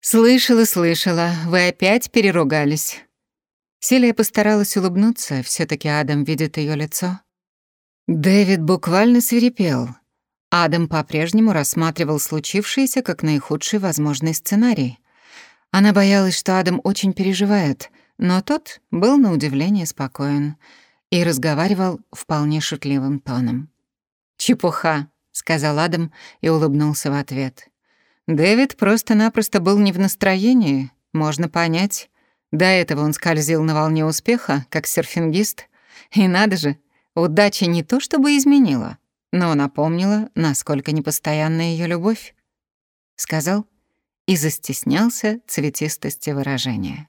«Слышала, слышала, вы опять переругались». Селия постаралась улыбнуться, все таки Адам видит ее лицо. Дэвид буквально свирепел. Адам по-прежнему рассматривал случившееся как наихудший возможный сценарий. Она боялась, что Адам очень переживает, но тот был на удивление спокоен и разговаривал вполне шутливым тоном. «Чепуха», — сказал Адам и улыбнулся в ответ. Дэвид просто-напросто был не в настроении, можно понять. До этого он скользил на волне успеха, как серфингист. И надо же, удача не то чтобы изменила, но напомнила, насколько непостоянна ее любовь. Сказал и застеснялся цветистости выражения.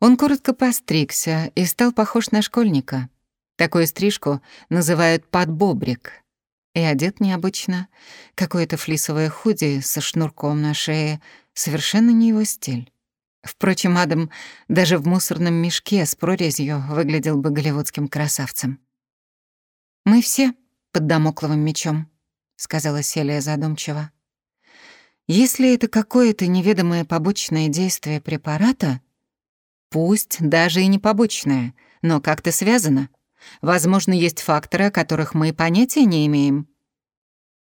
Он коротко постригся и стал похож на школьника. Такую стрижку называют подбобрик — и одет необычно. Какое-то флисовое худи со шнурком на шее. Совершенно не его стиль. Впрочем, Адам даже в мусорном мешке с прорезью выглядел бы голливудским красавцем. «Мы все под домокловым мечом», — сказала Селия задумчиво. «Если это какое-то неведомое побочное действие препарата, пусть даже и не побочное, но как-то связано, Возможно, есть факторы, о которых мы понятия не имеем.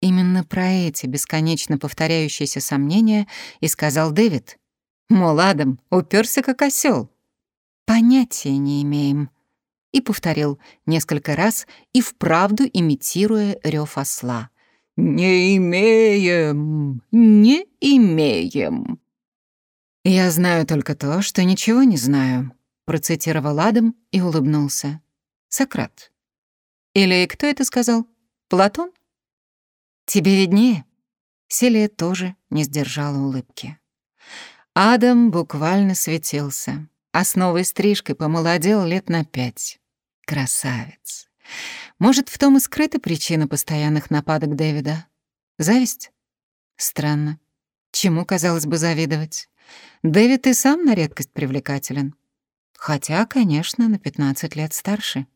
Именно про эти бесконечно повторяющиеся сомнения и сказал Дэвид. Мол, Адам уперся как осел. Понятия не имеем. И повторил несколько раз и вправду имитируя рев осла. «Не имеем, не имеем». «Я знаю только то, что ничего не знаю», — процитировал Адам и улыбнулся. Сократ. Или кто это сказал? Платон? Тебе виднее. Селия тоже не сдержала улыбки. Адам буквально светился, а с новой стрижкой помолодел лет на пять. Красавец. Может, в том и скрыта причина постоянных нападок Дэвида? Зависть? Странно. Чему, казалось бы, завидовать? Дэвид и сам на редкость привлекателен. Хотя, конечно, на 15 лет старше.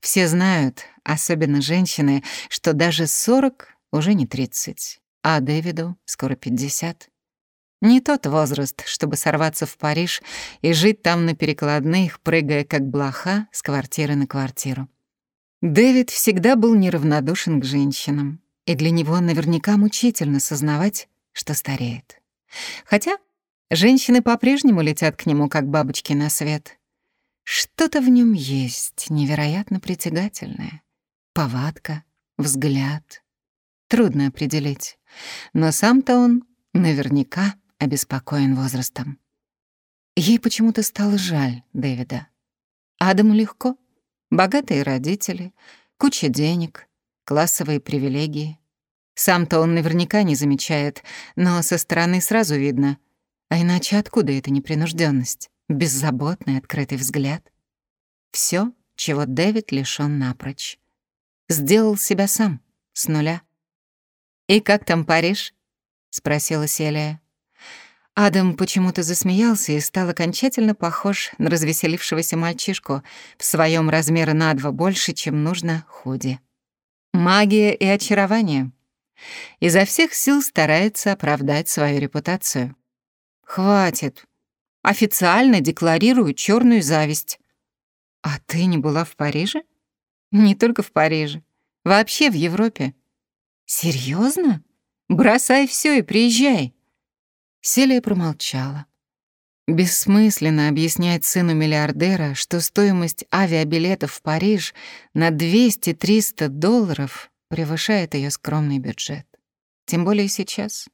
Все знают, особенно женщины, что даже 40 уже не 30, а Дэвиду скоро 50. Не тот возраст, чтобы сорваться в Париж и жить там на перекладных, прыгая как блоха с квартиры на квартиру. Дэвид всегда был неравнодушен к женщинам, и для него наверняка мучительно сознавать, что стареет. Хотя женщины по-прежнему летят к нему, как бабочки на свет — что-то в нем есть невероятно притягательное. Повадка, взгляд. Трудно определить. Но сам-то он наверняка обеспокоен возрастом. Ей почему-то стало жаль Дэвида. Адаму легко. Богатые родители, куча денег, классовые привилегии. Сам-то он наверняка не замечает, но со стороны сразу видно. А иначе откуда эта непринужденность? Беззаботный открытый взгляд. Все, чего Дэвид лишён напрочь. Сделал себя сам, с нуля. «И как там Париж?» — спросила Селия. Адам почему-то засмеялся и стал окончательно похож на развеселившегося мальчишку в своем размере на два больше, чем нужно, худи. Магия и очарование. Изо всех сил старается оправдать свою репутацию. «Хватит», Официально декларирую черную зависть. А ты не была в Париже? Не только в Париже. Вообще в Европе. Серьезно? Бросай все и приезжай. Селия промолчала. Бессмысленно объяснять сыну миллиардера, что стоимость авиабилетов в Париж на 200-300 долларов превышает ее скромный бюджет. Тем более сейчас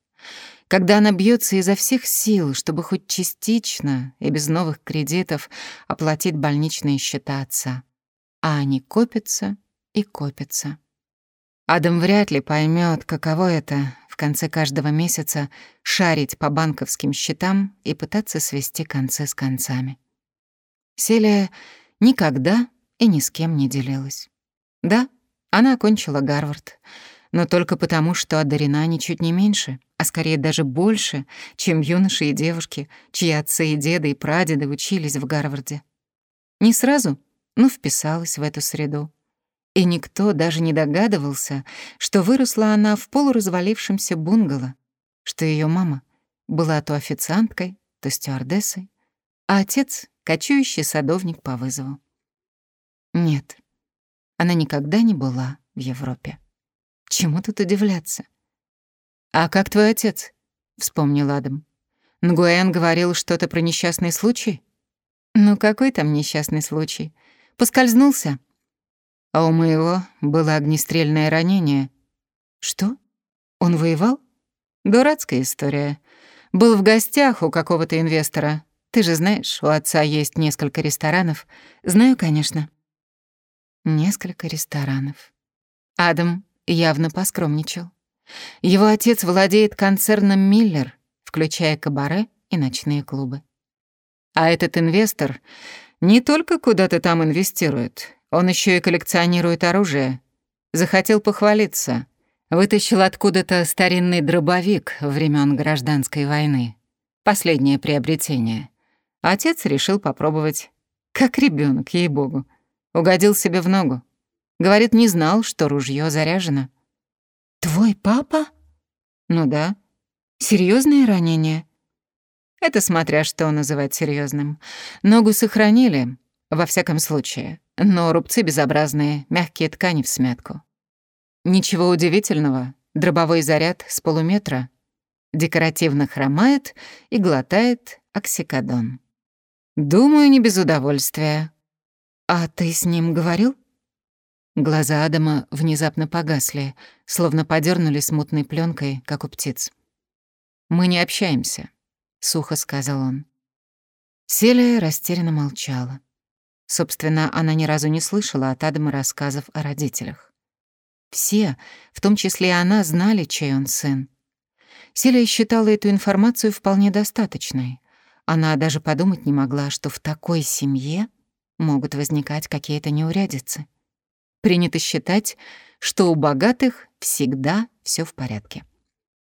когда она бьется изо всех сил, чтобы хоть частично и без новых кредитов оплатить больничные счета отца. А они копятся и копятся. Адам вряд ли поймет, каково это в конце каждого месяца шарить по банковским счетам и пытаться свести концы с концами. Селия никогда и ни с кем не делилась. Да, она окончила Гарвард, но только потому, что одарена ничуть не меньше, а скорее даже больше, чем юноши и девушки, чьи отцы и деды и прадеды учились в Гарварде. Не сразу, но вписалась в эту среду. И никто даже не догадывался, что выросла она в полуразвалившемся бунгало, что ее мама была то официанткой, то стюардессой, а отец — кочующий садовник по вызову. Нет, она никогда не была в Европе. Чему тут удивляться? «А как твой отец?» — вспомнил Адам. «Нгуэн говорил что-то про несчастный случай?» «Ну какой там несчастный случай? Поскользнулся?» «А у моего было огнестрельное ранение». «Что? Он воевал?» «Дурацкая история. Был в гостях у какого-то инвестора. Ты же знаешь, у отца есть несколько ресторанов. Знаю, конечно». Несколько ресторанов. Адам явно поскромничал. Его отец владеет концерном «Миллер», включая кабаре и ночные клубы. А этот инвестор не только куда-то там инвестирует, он еще и коллекционирует оружие. Захотел похвалиться. Вытащил откуда-то старинный дробовик времен гражданской войны. Последнее приобретение. Отец решил попробовать. Как ребенок, ей-богу. Угодил себе в ногу. Говорит, не знал, что ружье заряжено. «Твой папа?» «Ну да. Серьезное ранение?» Это смотря что называть серьезным. Ногу сохранили, во всяком случае, но рубцы безобразные, мягкие ткани в смятку. Ничего удивительного, дробовой заряд с полуметра декоративно хромает и глотает оксикодон. Думаю, не без удовольствия. А ты с ним говорил? Глаза Адама внезапно погасли, словно подернули смутной пленкой, как у птиц. «Мы не общаемся», — сухо сказал он. Селия растерянно молчала. Собственно, она ни разу не слышала от Адама рассказов о родителях. Все, в том числе и она, знали, чей он сын. Селия считала эту информацию вполне достаточной. Она даже подумать не могла, что в такой семье могут возникать какие-то неурядицы. Принято считать, что у богатых всегда все в порядке.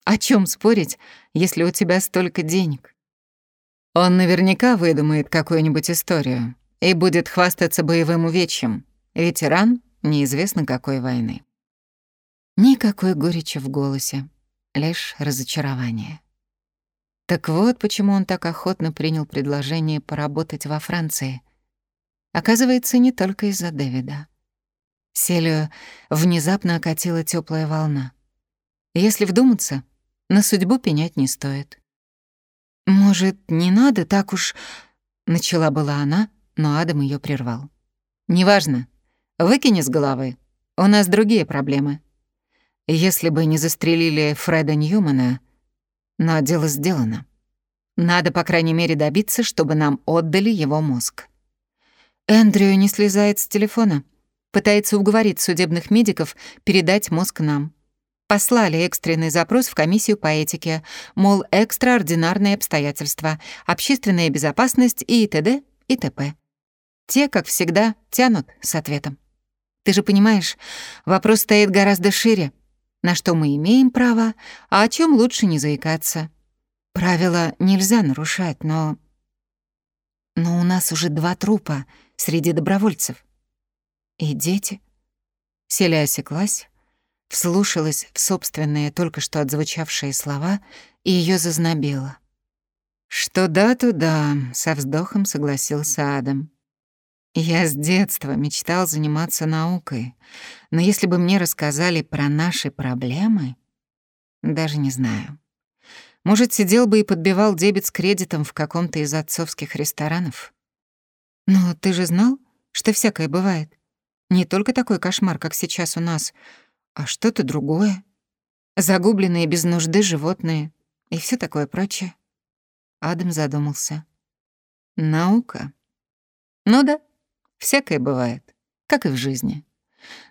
О чем спорить, если у тебя столько денег? Он наверняка выдумает какую-нибудь историю и будет хвастаться боевым увечьем. Ветеран неизвестно какой войны. Никакой горечи в голосе, лишь разочарование. Так вот, почему он так охотно принял предложение поработать во Франции. Оказывается, не только из-за Дэвида. Селию внезапно окатила теплая волна. Если вдуматься, на судьбу пенять не стоит. «Может, не надо так уж...» — начала была она, но Адам ее прервал. «Неважно. Выкини с головы. У нас другие проблемы. Если бы не застрелили Фреда Ньюмана, но дело сделано. Надо, по крайней мере, добиться, чтобы нам отдали его мозг». Эндрю не слезает с телефона — Пытается уговорить судебных медиков передать мозг нам. Послали экстренный запрос в комиссию по этике, мол, экстраординарные обстоятельства, общественная безопасность и т.д. и т.п. Те, как всегда, тянут с ответом. Ты же понимаешь, вопрос стоит гораздо шире. На что мы имеем право, а о чем лучше не заикаться. Правила нельзя нарушать, но... Но у нас уже два трупа среди добровольцев. И дети? Селия осеклась, вслушалась в собственные только что отзвучавшие слова и ее зазнобило. «Что да, то да», — со вздохом согласился Адам. «Я с детства мечтал заниматься наукой, но если бы мне рассказали про наши проблемы, даже не знаю. Может, сидел бы и подбивал дебет с кредитом в каком-то из отцовских ресторанов. Но ты же знал, что всякое бывает. Не только такой кошмар, как сейчас у нас, а что-то другое. Загубленные без нужды животные и все такое прочее. Адам задумался. Наука. Ну да, всякое бывает, как и в жизни.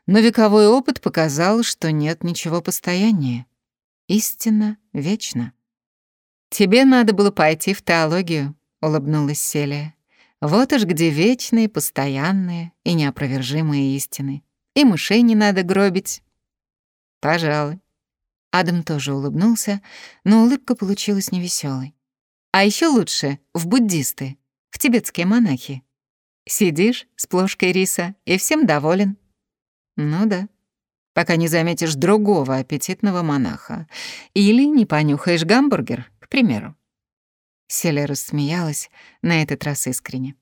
Но вековой опыт показал, что нет ничего постояннее. Истина вечна. «Тебе надо было пойти в теологию», — улыбнулась Селия. Вот уж где вечные, постоянные и неопровержимые истины. И мышей не надо гробить. Пожалуй. Адам тоже улыбнулся, но улыбка получилась невеселой. А еще лучше — в буддисты, в тибетские монахи. Сидишь с плошкой риса и всем доволен. Ну да, пока не заметишь другого аппетитного монаха. Или не понюхаешь гамбургер, к примеру. Селия рассмеялась, на этот раз искренне.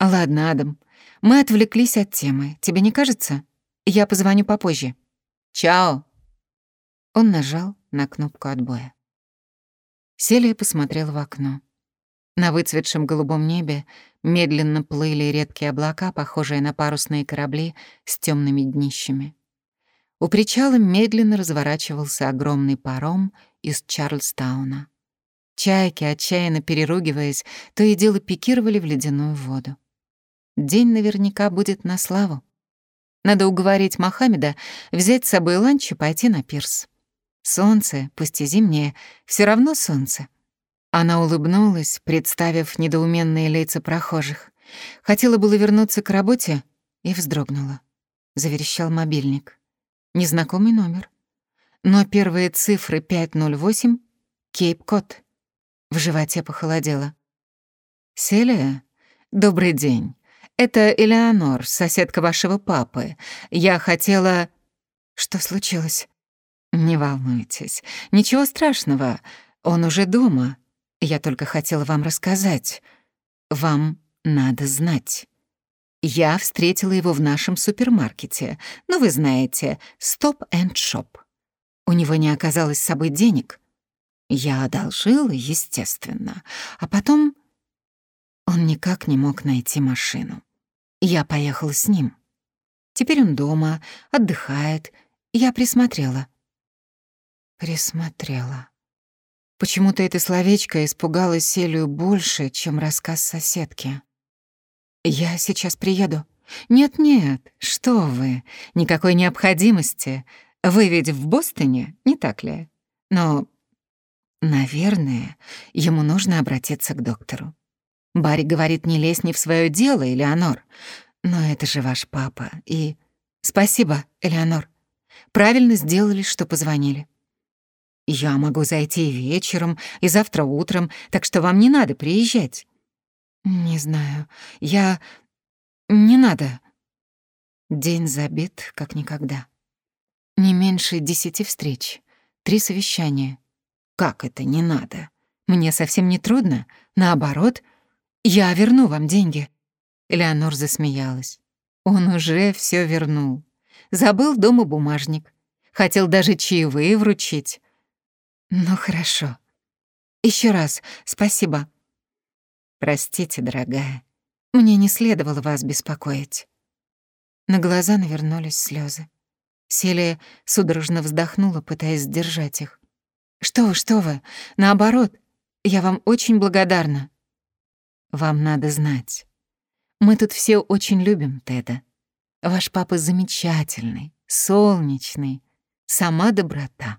«Ладно, Адам, мы отвлеклись от темы. Тебе не кажется? Я позвоню попозже. Чао!» Он нажал на кнопку отбоя. Селия посмотрела в окно. На выцветшем голубом небе медленно плыли редкие облака, похожие на парусные корабли с темными днищами. У причала медленно разворачивался огромный паром из Чарльстауна. Чайки, отчаянно переругиваясь, то и дело пикировали в ледяную воду. День наверняка будет на славу. Надо уговорить Мохаммеда взять с собой ланч и пойти на пирс. Солнце, пусть и зимнее, все равно солнце. Она улыбнулась, представив недоуменные лица прохожих. Хотела было вернуться к работе и вздрогнула. Заверещал мобильник. Незнакомый номер. Но первые цифры 508 — Кейп-Кот. В животе похолодело. «Селия, добрый день. Это Элеонор, соседка вашего папы. Я хотела...» «Что случилось?» «Не волнуйтесь. Ничего страшного. Он уже дома. Я только хотела вам рассказать. Вам надо знать. Я встретила его в нашем супермаркете. Ну, вы знаете, Shop. У него не оказалось с собой денег. Я одолжила, естественно. А потом он никак не мог найти машину. Я поехала с ним. Теперь он дома, отдыхает. Я присмотрела. Присмотрела. Почему-то это словечко испугало Селию больше, чем рассказ соседки. «Я сейчас приеду». «Нет-нет, что вы, никакой необходимости. Вы ведь в Бостоне, не так ли? Но, наверное, ему нужно обратиться к доктору. Барри говорит, не лезь не в свое дело, Элеонор. Но это же ваш папа, и... Спасибо, Элеонор. Правильно сделали, что позвонили. Я могу зайти вечером, и завтра утром, так что вам не надо приезжать. Не знаю. Я... Не надо. День забит, как никогда. Не меньше десяти встреч. Три совещания. Как это не надо? Мне совсем не трудно. Наоборот, я верну вам деньги. Леонор засмеялась. Он уже все вернул. Забыл дома бумажник. Хотел даже чаевые вручить. Ну хорошо. Еще раз спасибо. Простите, дорогая. Мне не следовало вас беспокоить. На глаза навернулись слезы. Селия судорожно вздохнула, пытаясь сдержать их. «Что вы, что вы? Наоборот, я вам очень благодарна». «Вам надо знать. Мы тут все очень любим Теда. Ваш папа замечательный, солнечный, сама доброта.